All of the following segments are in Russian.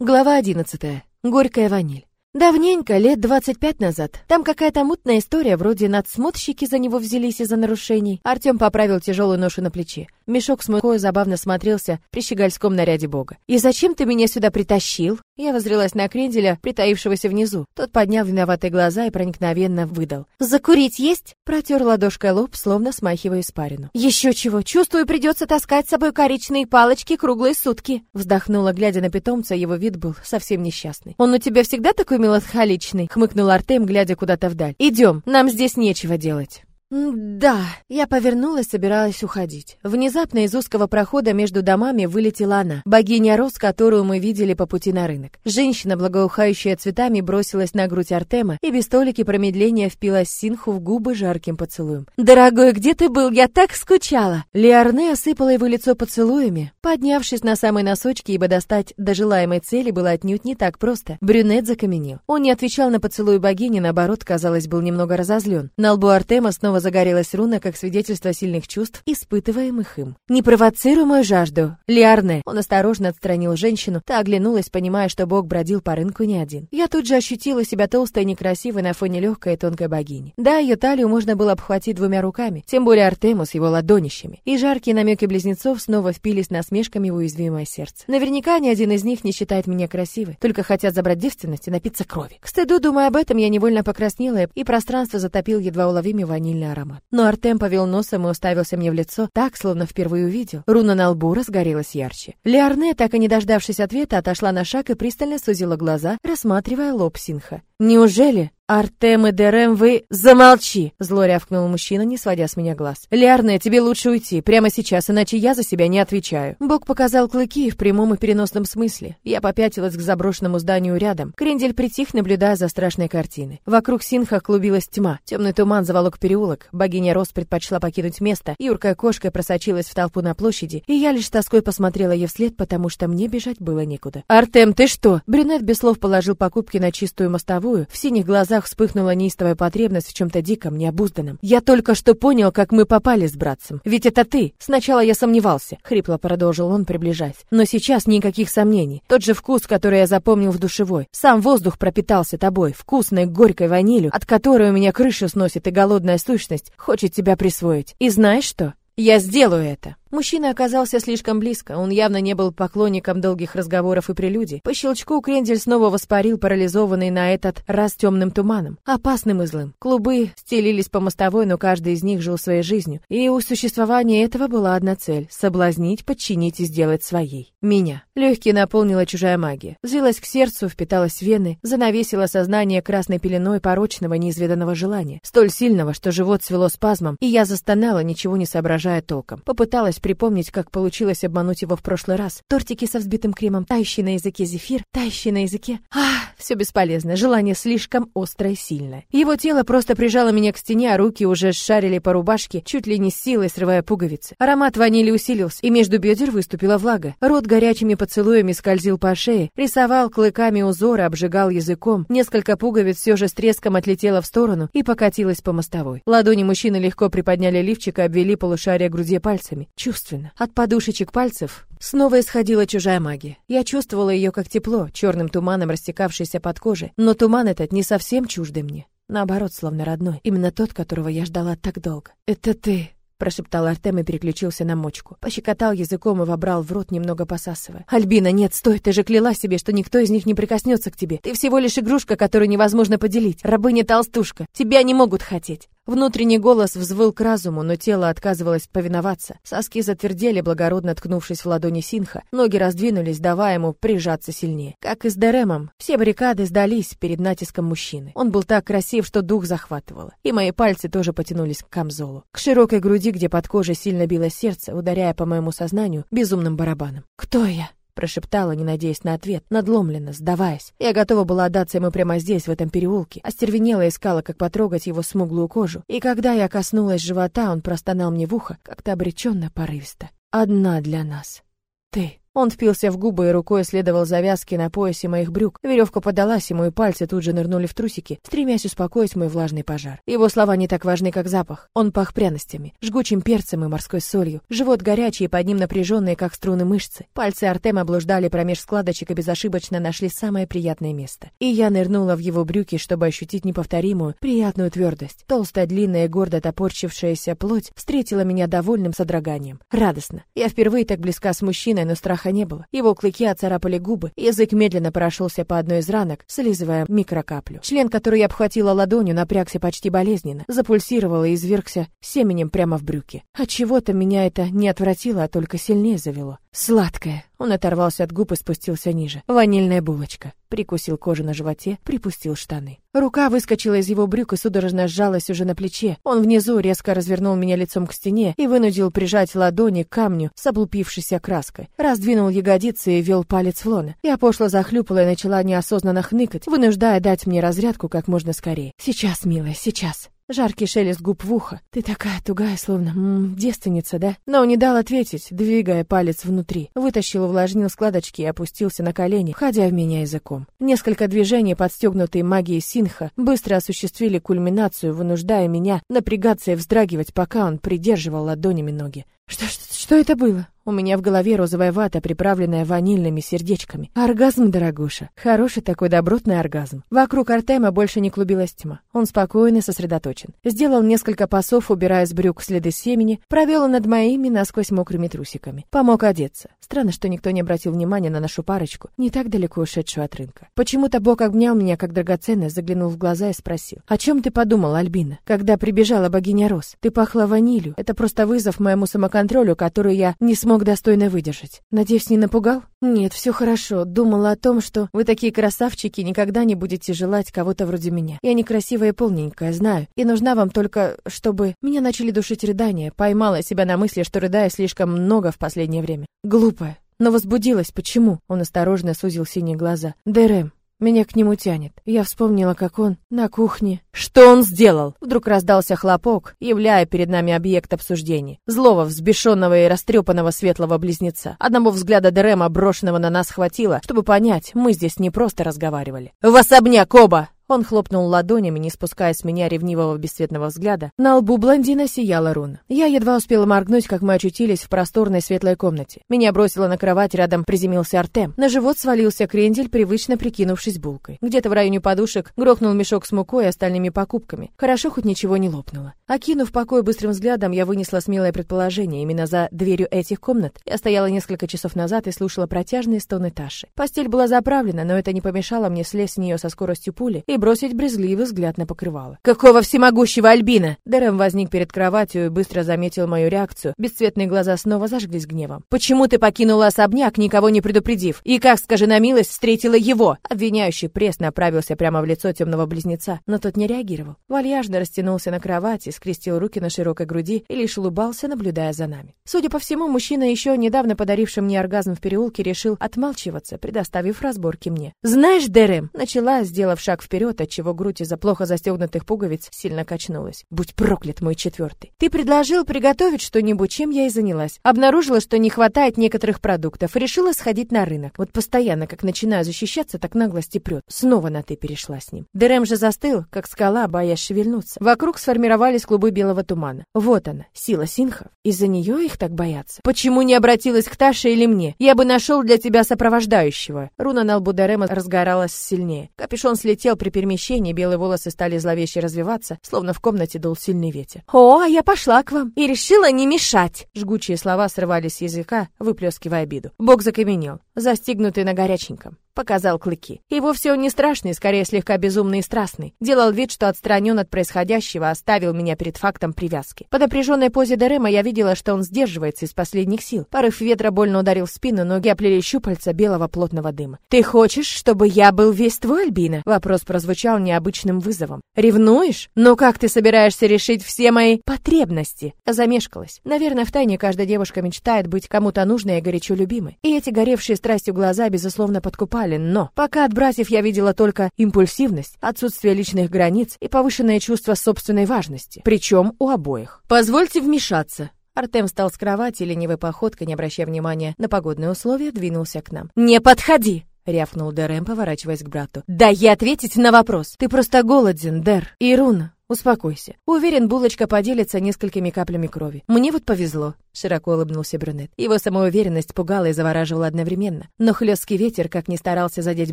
Глава 11. Горькая ваниль. Давненько, лет 25 назад. Там какая-то мутная история, вроде надсмотрщики за него взялись из-за нарушений. Артем поправил тяжелую ношу на плече. Мешок с мукой забавно смотрелся при щегольском наряде бога. «И зачем ты меня сюда притащил?» Я возрелась на кренделя, притаившегося внизу. Тот поднял виноватые глаза и проникновенно выдал. «Закурить есть?» Протер ладошкой лоб, словно смахивая испарину. «Еще чего! Чувствую, придется таскать с собой коричные палочки круглые сутки!» Вздохнула, глядя на питомца, его вид был совсем несчастный. «Он у тебя всегда такой меланхоличный?» Хмыкнул Артем, глядя куда-то вдаль. «Идем, нам здесь нечего делать». «Да». Я повернулась, собиралась уходить. Внезапно из узкого прохода между домами вылетела она, богиня роз, которую мы видели по пути на рынок. Женщина, благоухающая цветами, бросилась на грудь Артема и без толики промедления впилась Синху в губы жарким поцелуем. «Дорогой, где ты был? Я так скучала!» Лиарне осыпала его лицо поцелуями, поднявшись на самые носочки, ибо достать до желаемой цели было отнюдь не так просто. Брюнет закаменел. Он не отвечал на поцелуй богини, наоборот, казалось, был немного разозлен. На лбу Артема снова снова загорелась руна, как свидетельство сильных чувств, испытываемых им. «Не провоцируй мою жажду, Лиарне!» Он осторожно отстранил женщину, та оглянулась, понимая, что бог бродил по рынку не один. Я тут же ощутила себя толстой и некрасивой на фоне легкой и тонкой богини. Да, ее талию можно было обхватить двумя руками, тем более Артему с его ладонищами. И жаркие намеки близнецов снова впились насмешками в уязвимое сердце. Наверняка ни один из них не считает меня красивой, только хотят забрать девственность и напиться крови. К стыду, думая об этом, я невольно покраснела, и пространство затопил едва уловимый ванильный аромат. Но Артем повел носом и уставился мне в лицо, так, словно впервые увидел. Руна на лбу разгорелась ярче. Леорне, так и не дождавшись ответа, отошла на шаг и пристально сузила глаза, рассматривая лоб Синха. «Неужели?» «Артем и Дерем, вы... Замолчи!» Зло рявкнул мужчина, не сводя с меня глаз. «Лиарне, тебе лучше уйти, прямо сейчас, иначе я за себя не отвечаю». Бог показал клыки в прямом и переносном смысле. Я попятилась к заброшенному зданию рядом. Крендель притих, наблюдая за страшной картиной. Вокруг Синха клубилась тьма. Темный туман заволок переулок. Богиня Рос предпочла покинуть место. Юркая кошка просочилась в толпу на площади, и я лишь тоской посмотрела ей вслед, потому что мне бежать было некуда. «Артем, ты что?» Брюнет без слов положил покупки на чистую мостовую. В синих глазах глазах вспыхнула неистовая потребность в чем-то диком, необузданном. «Я только что понял, как мы попали с братцем. Ведь это ты. Сначала я сомневался», — хрипло продолжил он, приближаясь. «Но сейчас никаких сомнений. Тот же вкус, который я запомнил в душевой. Сам воздух пропитался тобой, вкусной горькой ванилью, от которой у меня крышу сносит и голодная сущность хочет тебя присвоить. И знаешь что? Я сделаю это. Мужчина оказался слишком близко, он явно не был поклонником долгих разговоров и прелюдий. По щелчку Крендель снова воспарил, парализованный на этот раз темным туманом, опасным и злым. Клубы стелились по мостовой, но каждый из них жил своей жизнью, и у существования этого была одна цель — соблазнить, подчинить и сделать своей. Меня. Легкие наполнила чужая магия. Взвилась к сердцу, впиталась в вены, занавесила сознание красной пеленой порочного, неизведанного желания, столь сильного, что живот свело спазмом, и я застонала, ничего не соображая толком. Попыталась пыталась припомнить, как получилось обмануть его в прошлый раз. Тортики со взбитым кремом, тающий на языке зефир, тающий на языке... Ах, все бесполезно, желание слишком острое и сильное. Его тело просто прижало меня к стене, а руки уже шарили по рубашке, чуть ли не силой срывая пуговицы. Аромат ванили усилился, и между бедер выступила влага. Рот горячими поцелуями скользил по шее, рисовал клыками узоры, обжигал языком. Несколько пуговиц все же с треском отлетело в сторону и покатилась по мостовой. Ладони мужчины легко приподняли лифчик и обвели полушария груди пальцами чувственно. От подушечек пальцев снова исходила чужая магия. Я чувствовала ее как тепло, черным туманом растекавшийся под кожей, но туман этот не совсем чуждый мне. Наоборот, словно родной. Именно тот, которого я ждала так долго. «Это ты!» прошептал Артем и переключился на мочку. Пощекотал языком и вобрал в рот, немного посасывая. «Альбина, нет, стой, ты же кляла себе, что никто из них не прикоснется к тебе. Ты всего лишь игрушка, которую невозможно поделить. Рабыня-толстушка. Тебя не могут хотеть. Внутренний голос взвыл к разуму, но тело отказывалось повиноваться. Соски затвердели, благородно ткнувшись в ладони Синха. Ноги раздвинулись, давая ему прижаться сильнее. Как и с Деремом, все баррикады сдались перед натиском мужчины. Он был так красив, что дух захватывало. И мои пальцы тоже потянулись к камзолу. К широкой груди, где под кожей сильно било сердце, ударяя по моему сознанию безумным барабаном. «Кто я?» Прошептала, не надеясь на ответ, надломленно, сдаваясь. Я готова была отдаться ему прямо здесь, в этом переулке. Остервенела искала, как потрогать его смуглую кожу. И когда я коснулась живота, он простонал мне в ухо, как-то обреченно, порывисто. «Одна для нас. Ты». Он впился в губы и рукой следовал завязке на поясе моих брюк. Веревка подалась, и мои пальцы тут же нырнули в трусики, стремясь успокоить мой влажный пожар. Его слова не так важны, как запах. Он пах пряностями, жгучим перцем и морской солью. Живот горячий, и под ним напряженные, как струны мышцы. Пальцы Артема блуждали промеж складочек и безошибочно нашли самое приятное место. И я нырнула в его брюки, чтобы ощутить неповторимую, приятную твердость. Толстая, длинная, гордо топорчившаяся плоть встретила меня довольным содроганием. Радостно. Я впервые так близка с мужчиной, но страха не было. Его клыки оцарапали губы, язык медленно прошелся по одной из ранок, слизывая микрокаплю. Член, который я обхватила ладонью, напрягся почти болезненно, запульсировал и извергся семенем прямо в брюки. От чего-то меня это не отвратило, а только сильнее завело. Сладкое. Он оторвался от губ и спустился ниже. Ванильная булочка. Прикусил кожу на животе, припустил штаны. Рука выскочила из его брюк и судорожно сжалась уже на плече. Он внизу резко развернул меня лицом к стене и вынудил прижать ладони к камню с облупившейся краской. Раздвинул ягодицы и вел палец в лоно. Я пошло захлюпала и начала неосознанно хныкать, вынуждая дать мне разрядку как можно скорее. «Сейчас, милая, сейчас». Жаркий шелест губ в ухо. Ты такая тугая, словно м -м, девственница, да? Но не дал ответить, двигая палец внутри. Вытащил, увлажнил складочки и опустился на колени, ходя в меня языком. Несколько движений, подстегнутые магией синха, быстро осуществили кульминацию, вынуждая меня напрягаться и вздрагивать, пока он придерживал ладонями ноги. Что, что, что это было? У меня в голове розовая вата, приправленная ванильными сердечками. Оргазм, дорогуша. Хороший такой добротный оргазм. Вокруг Артема больше не клубилась тьма. Он спокойно сосредоточен. Сделал несколько пасов, убирая с брюк следы семени, провел над моими насквозь мокрыми трусиками. Помог одеться. Странно, что никто не обратил внимания на нашу парочку, не так далеко ушедшую от рынка. Почему-то Бог обнял меня как драгоценное, заглянул в глаза и спросил. «О чем ты подумал, Альбина, когда прибежала богиня Рос? Ты пахла ванилью. Это просто вызов моему самоконтролю, который я не смог смог достойно выдержать. Надеюсь, не напугал? Нет, все хорошо. Думала о том, что вы такие красавчики, никогда не будете желать кого-то вроде меня. Я некрасивая и полненькая, знаю. И нужна вам только, чтобы... Меня начали душить рыдания. Поймала себя на мысли, что рыдаю слишком много в последнее время. Глупая. Но возбудилась. Почему? Он осторожно сузил синие глаза. Дерем, меня к нему тянет. Я вспомнила, как он на кухне. Что он сделал? Вдруг раздался хлопок, являя перед нами объект обсуждений. Злого, взбешенного и растрепанного светлого близнеца. Одного взгляда Дерема, брошенного на нас, хватило, чтобы понять, мы здесь не просто разговаривали. «В особняк оба!» Он хлопнул ладонями, не спуская с меня ревнивого бесцветного взгляда. На лбу блондина сияла руна. Я едва успела моргнуть, как мы очутились в просторной светлой комнате. Меня бросило на кровать, рядом приземлился Артем. На живот свалился крендель, привычно прикинувшись булкой. Где-то в районе подушек грохнул мешок с мукой и остальными покупками. Хорошо, хоть ничего не лопнуло. Окинув покой быстрым взглядом, я вынесла смелое предположение. Именно за дверью этих комнат я стояла несколько часов назад и слушала протяжные стоны Таши. Постель была заправлена, но это не помешало мне слезть с нее со скоростью пули и бросить брезгливый взгляд на покрывало. «Какого всемогущего Альбина!» Дэрэм возник перед кроватью и быстро заметил мою реакцию. Бесцветные глаза снова зажглись гневом. «Почему ты покинула особняк, никого не предупредив? И как, скажи на милость, встретила его?» Обвиняющий пресс направился прямо в лицо темного близнеца, но тот не реагировал. Вальяжно растянулся на кровати, скрестил руки на широкой груди и лишь улыбался, наблюдая за нами. Судя по всему, мужчина, еще недавно подаривший мне оргазм в переулке, решил отмалчиваться, предоставив разборки мне. «Знаешь, Дэрэм!» начала, сделав шаг вперед, вперед, отчего грудь из-за плохо застегнутых пуговиц сильно качнулась. Будь проклят мой четвертый. Ты предложил приготовить что-нибудь, чем я и занялась. Обнаружила, что не хватает некоторых продуктов, решила сходить на рынок. Вот постоянно, как начинаю защищаться, так наглость и прет. Снова на «ты» перешла с ним. Дерем же застыл, как скала, боясь шевельнуться. Вокруг сформировались клубы белого тумана. Вот она, сила синхов. Из-за нее их так боятся. Почему не обратилась к Таше или мне? Я бы нашел для тебя сопровождающего. Руна на лбу Дерема разгоралась сильнее. Капюшон слетел при перемещении белые волосы стали зловеще развиваться, словно в комнате дул сильный ветер. «О, я пошла к вам и решила не мешать!» Жгучие слова срывались с языка, выплескивая обиду. Бог закаменел, застигнутый на горяченьком показал клыки. И вовсе он не страшный, скорее слегка безумный и страстный. Делал вид, что отстранен от происходящего, оставил меня перед фактом привязки. По напряженной позе Дерема я видела, что он сдерживается из последних сил. Порыв ветра больно ударил в спину, ноги оплели щупальца белого плотного дыма. «Ты хочешь, чтобы я был весь твой, Альбина?» Вопрос прозвучал необычным вызовом. «Ревнуешь? Но как ты собираешься решить все мои потребности?» Замешкалась. Наверное, в тайне каждая девушка мечтает быть кому-то нужной и горячо любимой. И эти горевшие страстью глаза, безусловно, подкупали но пока от братьев я видела только импульсивность, отсутствие личных границ и повышенное чувство собственной важности, причем у обоих. «Позвольте вмешаться», Артем встал с кровати, ленивой походкой, не обращая внимания на погодные условия, двинулся к нам. «Не подходи!» — рявкнул Дэрэм, поворачиваясь к брату. «Дай я ответить на вопрос! Ты просто голоден, Дэр! И Руна, успокойся. Уверен, булочка поделится несколькими каплями крови. Мне вот повезло широко улыбнулся брюнет. Его самоуверенность пугала и завораживала одновременно. Но хлесткий ветер, как ни старался задеть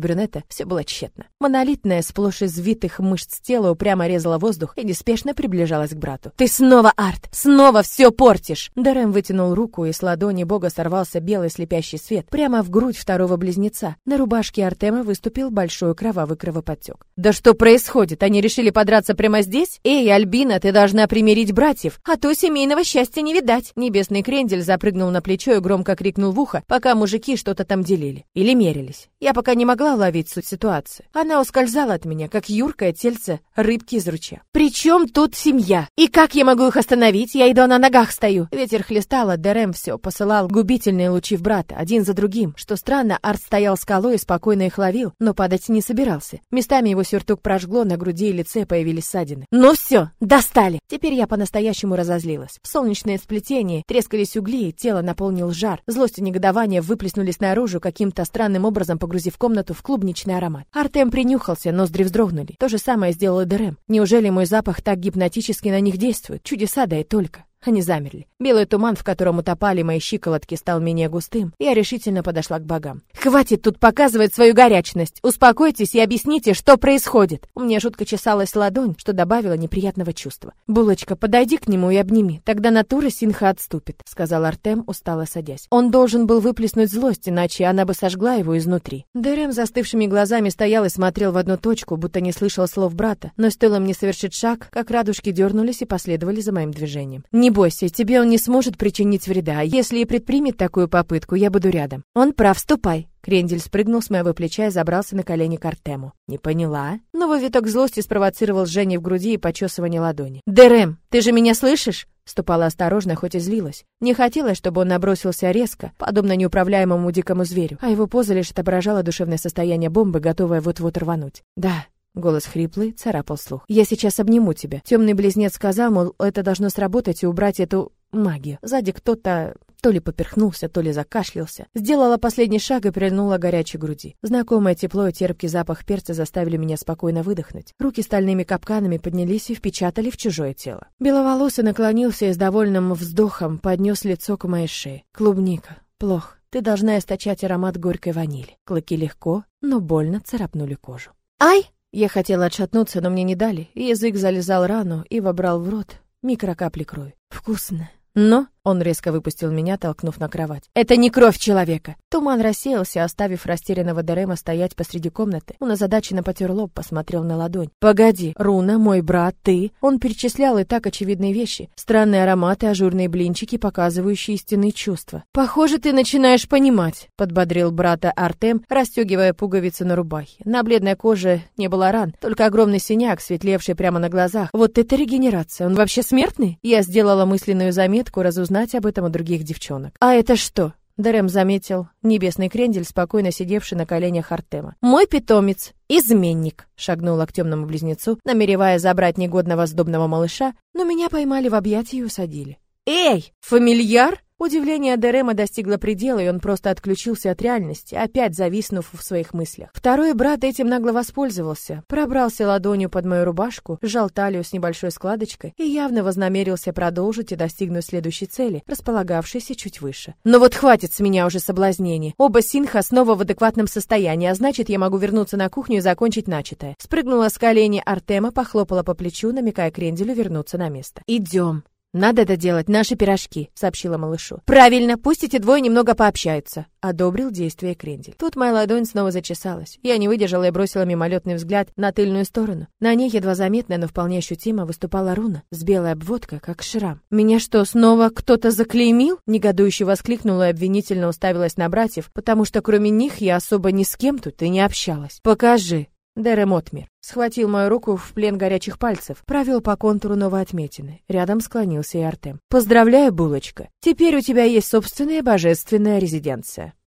брюнета, все было тщетно. Монолитная, сплошь извитых мышц тела упрямо резала воздух и неспешно приближалась к брату. «Ты снова, Арт! Снова все портишь!» Дарем вытянул руку, и с ладони бога сорвался белый слепящий свет прямо в грудь второго близнеца. На рубашке Артема выступил большой кровавый кровоподтек. «Да что происходит? Они решили подраться прямо здесь? Эй, Альбина, ты должна примирить братьев, а то семейного счастья не видать!» Небесный крендель запрыгнул на плечо и громко крикнул в ухо, пока мужики что-то там делили. Или мерились. Я пока не могла ловить суть ситуации. Она ускользала от меня, как юркое тельце рыбки из ручья. «При чем тут семья? И как я могу их остановить? Я иду на ногах стою». Ветер хлестал, а Дерем все посылал губительные лучи в брата, один за другим. Что странно, Арт стоял скалой и спокойно их ловил, но падать не собирался. Местами его сюртук прожгло, на груди и лице появились ссадины. «Ну все, достали!» Теперь я по-настоящему разозлилась. В солнечное сплетение треск Потрескались угли, тело наполнил жар. Злость и негодование выплеснулись наружу, каким-то странным образом погрузив комнату в клубничный аромат. Артем принюхался, ноздри вздрогнули. То же самое сделал и Дерем. Неужели мой запах так гипнотически на них действует? Чудеса да и только. Они замерли. Белый туман, в котором утопали мои щиколотки, стал менее густым. Я решительно подошла к богам. «Хватит тут показывать свою горячность! Успокойтесь и объясните, что происходит!» У меня жутко чесалась ладонь, что добавило неприятного чувства. «Булочка, подойди к нему и обними, тогда натура Синха отступит», — сказал Артем, устало садясь. Он должен был выплеснуть злость, иначе она бы сожгла его изнутри. Дерем застывшими глазами стоял и смотрел в одну точку, будто не слышал слов брата, но стоило мне совершить шаг, как радужки дернулись и последовали за моим движением. «Не бойся, тебе он не сможет причинить вреда. Если и предпримет такую попытку, я буду рядом. Он прав, ступай. Крендель спрыгнул с моего плеча и забрался на колени к Артему. «Не поняла?» Новый виток злости спровоцировал жжение в груди и почесывание ладони. «Дерем, ты же меня слышишь?» Ступала осторожно, хоть и злилась. Не хотелось, чтобы он набросился резко, подобно неуправляемому дикому зверю, а его поза лишь отображала душевное состояние бомбы, готовая вот-вот рвануть. «Да, Голос хриплый, царапал слух. «Я сейчас обниму тебя». Темный близнец сказал, мол, это должно сработать и убрать эту магию. Сзади кто-то то ли поперхнулся, то ли закашлялся. Сделала последний шаг и прильнула горячей груди. Знакомое тепло и терпкий запах перца заставили меня спокойно выдохнуть. Руки стальными капканами поднялись и впечатали в чужое тело. Беловолосый наклонился и с довольным вздохом поднес лицо к моей шее. «Клубника. Плохо. Ты должна источать аромат горькой ванили». Клыки легко, но больно царапнули кожу. «Ай!» Я хотела отшатнуться, но мне не дали. Язык залезал рану и вобрал в рот микрокапли крови. Вкусно. Но он резко выпустил меня, толкнув на кровать. «Это не кровь человека!» Туман рассеялся, оставив растерянного Дерема стоять посреди комнаты. Он озадаченно потер лоб, посмотрел на ладонь. «Погоди, Руна, мой брат, ты...» Он перечислял и так очевидные вещи. Странные ароматы, ажурные блинчики, показывающие истинные чувства. «Похоже, ты начинаешь понимать», — подбодрил брата Артем, расстегивая пуговицы на рубахе. На бледной коже не было ран, только огромный синяк, светлевший прямо на глазах. Вот это регенерация! Он вообще смертный? Я сделала мысленную заметку, разузнать узнать об этом у других девчонок. «А это что?» Дерем заметил небесный крендель, спокойно сидевший на коленях Артема. «Мой питомец, изменник!» Шагнула к темному близнецу, намеревая забрать негодного сдобного малыша, но меня поймали в объятия и усадили. «Эй, фамильяр!» Удивление Дерема достигло предела, и он просто отключился от реальности, опять зависнув в своих мыслях. Второй брат этим нагло воспользовался, пробрался ладонью под мою рубашку, сжал талию с небольшой складочкой и явно вознамерился продолжить и достигнуть следующей цели, располагавшейся чуть выше. Но вот хватит с меня уже соблазнений. Оба синха снова в адекватном состоянии, а значит, я могу вернуться на кухню и закончить начатое. Спрыгнула с колени Артема, похлопала по плечу, намекая Кренделю вернуться на место. «Идем». «Надо это делать, наши пирожки», — сообщила малышу. «Правильно, пусть эти двое немного пообщаются», — одобрил действие Крендель. Тут моя ладонь снова зачесалась. Я не выдержала и бросила мимолетный взгляд на тыльную сторону. На ней едва заметно, но вполне ощутимо выступала руна с белой обводкой, как шрам. «Меня что, снова кто-то заклеймил?» — негодующе воскликнула и обвинительно уставилась на братьев, потому что кроме них я особо ни с кем тут и не общалась. «Покажи», Дерем Отмер схватил мою руку в плен горячих пальцев, провел по контуру новой отметины. Рядом склонился и Артем. «Поздравляю, булочка! Теперь у тебя есть собственная божественная резиденция».